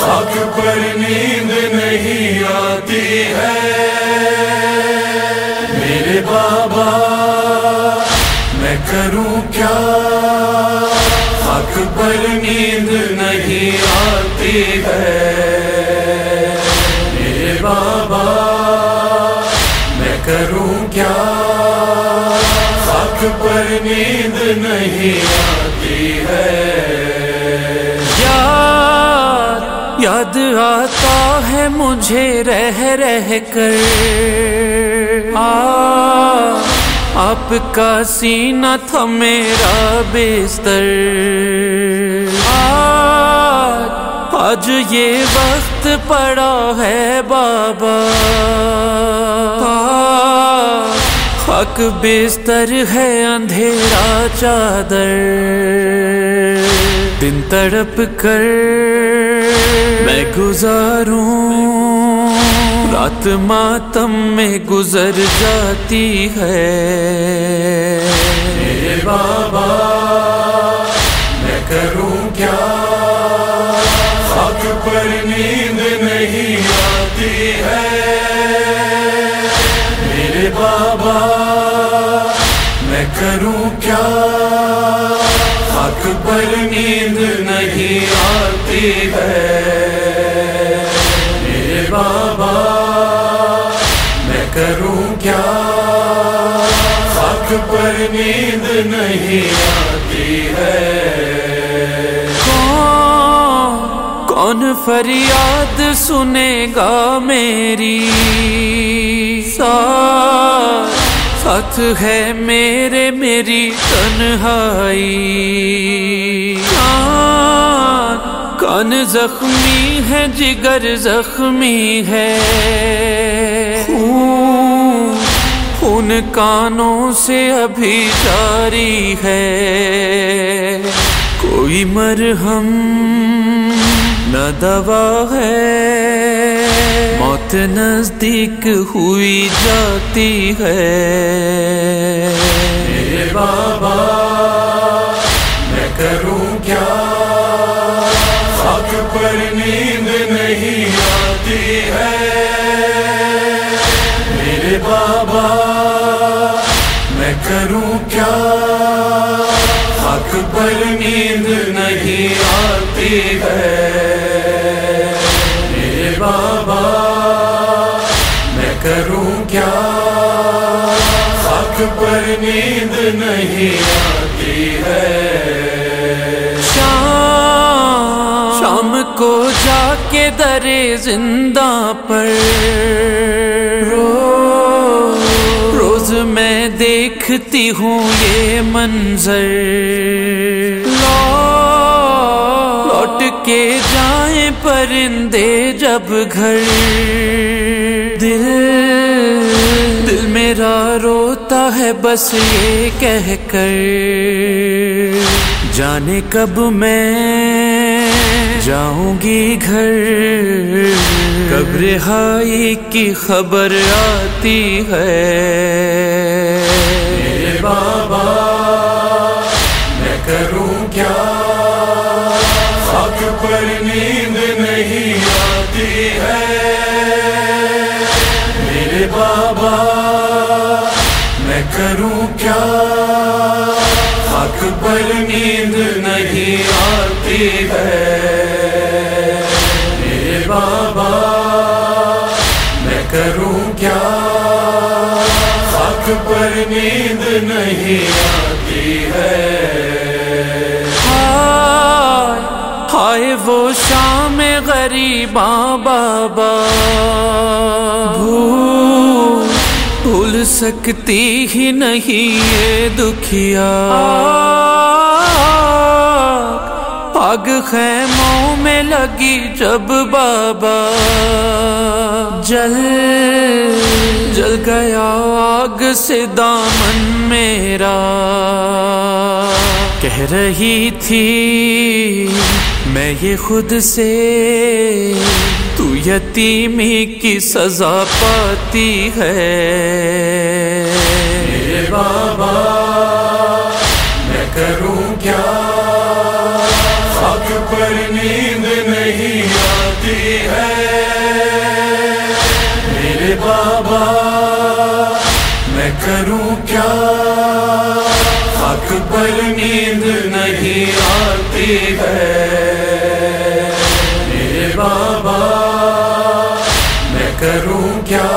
خاک پر نیند نہیں آتی ہے۔ میرے بابا، میں کروں کیا؟ خاک پر نیند نہیں آتی ہے۔ میرے بابا، میں کروں کیا؟ خاک پر نیند نہیں آتی یاد آتا ہے مجھے رہ رہ کر۔ آ، آپ کا سینہ تھا میرا بستر۔ آج آج یہ وقت پڑا ہے بابا۔ خاک بستر ہے اندھیرا چادر۔ دن تڑپ کر۔ میں گزاروں۔ رات ماتم میں گزر جاتی ہے۔ میرے بابا، میں کروں کیا؟ خاک پر نیند نہیں آتی ہے۔ میرے بابا، میں کروں کیا؟ خاک پر نیند نہیں آتی ہے۔ نیند نہیں آتی ہے۔ کون کون فریاد سنے گا میری؟ ساتھ ساتھ ہے میرے میری تنہائی۔ کان زخمی ہے، جگر زخمی ہے۔ خون خون کانوں سے ابھی جاری ہے۔ کوئی مرہم نہ دوا ہے۔ موت نزدیک ہوئی جاتی ہے۔ میرے بابا، میں کروں کیا؟ خاک پر نیند میرے بابا، میں کروں کیا؟ خاک پر نیند نہیں آتی ہے۔ میرے بابا، میں کروں کیا؟ خاک پر نیند نہیں آتی ہے۔ جا کے درے زندہ پر۔ روز روز میں دیکھتی ہوں یہ منظر۔ لوٹ کے جائیں پرندے جب گھر۔ دل دل میرا روتا ہے بس یہ کہہ کر۔ جانے کب میں جاؤں گی گھر۔ کب رہائی کی خبر آتی ہے۔ میرے بابا، میں کروں کیا؟ خاک پر نیند نہیں آتی ہے۔ میرے بابا، میں کروں کیا؟ خاک پر نیند نہیں آتی ہے۔ بابا، میں کروں کیا؟ خاک پر نیند نہیں آتی ہے۔ ہائے ہائے وہ شام غریباں بابا۔ بھول بھول سکتی ہی نہیں یہ دکھیا۔ آگ خیموں میں لگی جب بابا جل جل گیا آگ سے دامن میرا کہہ رہی تھی، میں یہ خود سے تو یتیمی کی سزا پاتی ہے۔ نیند نہیں آتی ہے۔ میرے بابا، میں کروں کیا؟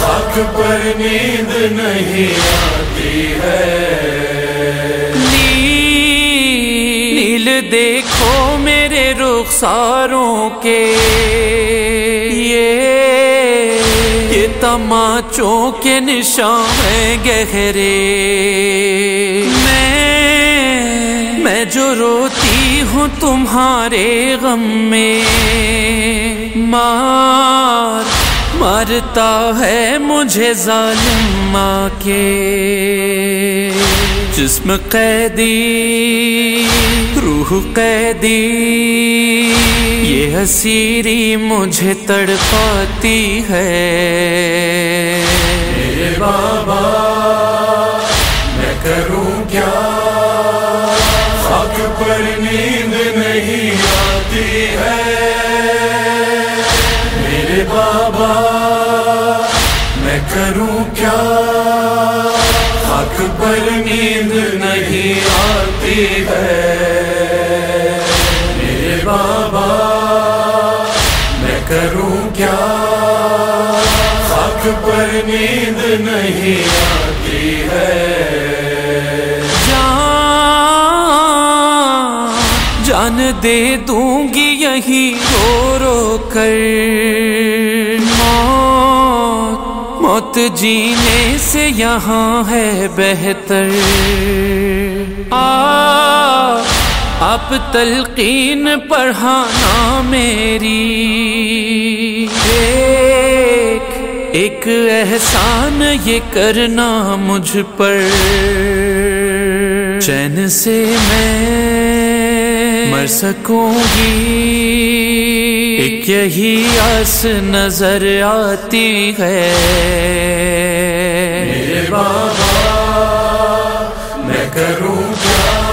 خاک پر نیند نہیں آتی ہے۔ نیل دیکھو میرے رخساروں کے۔ یہ یہ تماچوں کے نشان ہیں گہرے۔ میں میں جو روتی ہوں تمہارے غم میں۔ مار مارتا ہے مجھے ظالم ماں کے۔ جسم قیدی روح قیدی یہ حسیری مجھے تڑپاتی ہے۔ میرے بابا کروں کیا؟ خاک پر نیند نہیں آتی ہے۔ جان جان دے دوں گی یہی رو رو کر۔ موت موت جینے سے یہاں ہے بہتر۔ آ آپ تلقین پڑھانا میری۔ ایک ایک احسان یہ کرنا مجھ پر۔ چین سے میں مر سکوں گی۔ ایک یہی آس نظر آتی ہے۔ میرے بابا، میں کروں کیا؟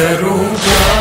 کروں کیا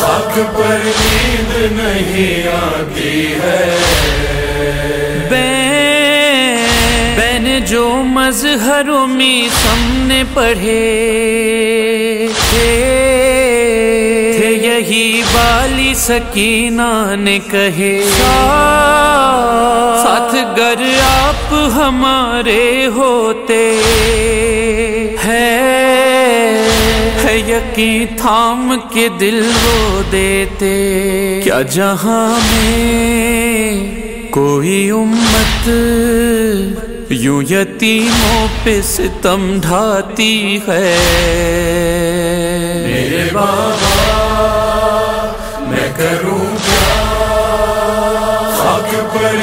خاک پر نیند نہیں آتی ہے۔ بین بین جو مظہر می سامنے پڑھے تھے یہی بالی سکینہ نے کہے۔ ساتھ گر آپ ہمارے ہوتے ہے ہے یقین تھام کے دل رو دیتے۔ کیا جہاں میں کوئی امت یوں یتیموں پہ ستم ڈھاتی ہے؟ میرے بابا، میں کروں کیا خاک پر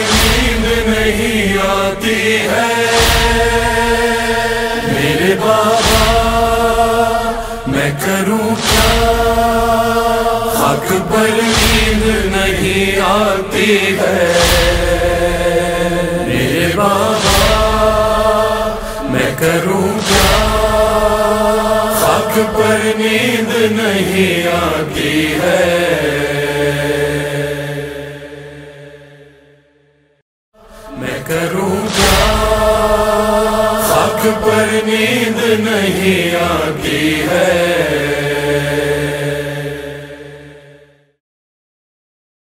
ہے میرے بابا میں کروں گا خاک پر نیند نہیں آتی ہے۔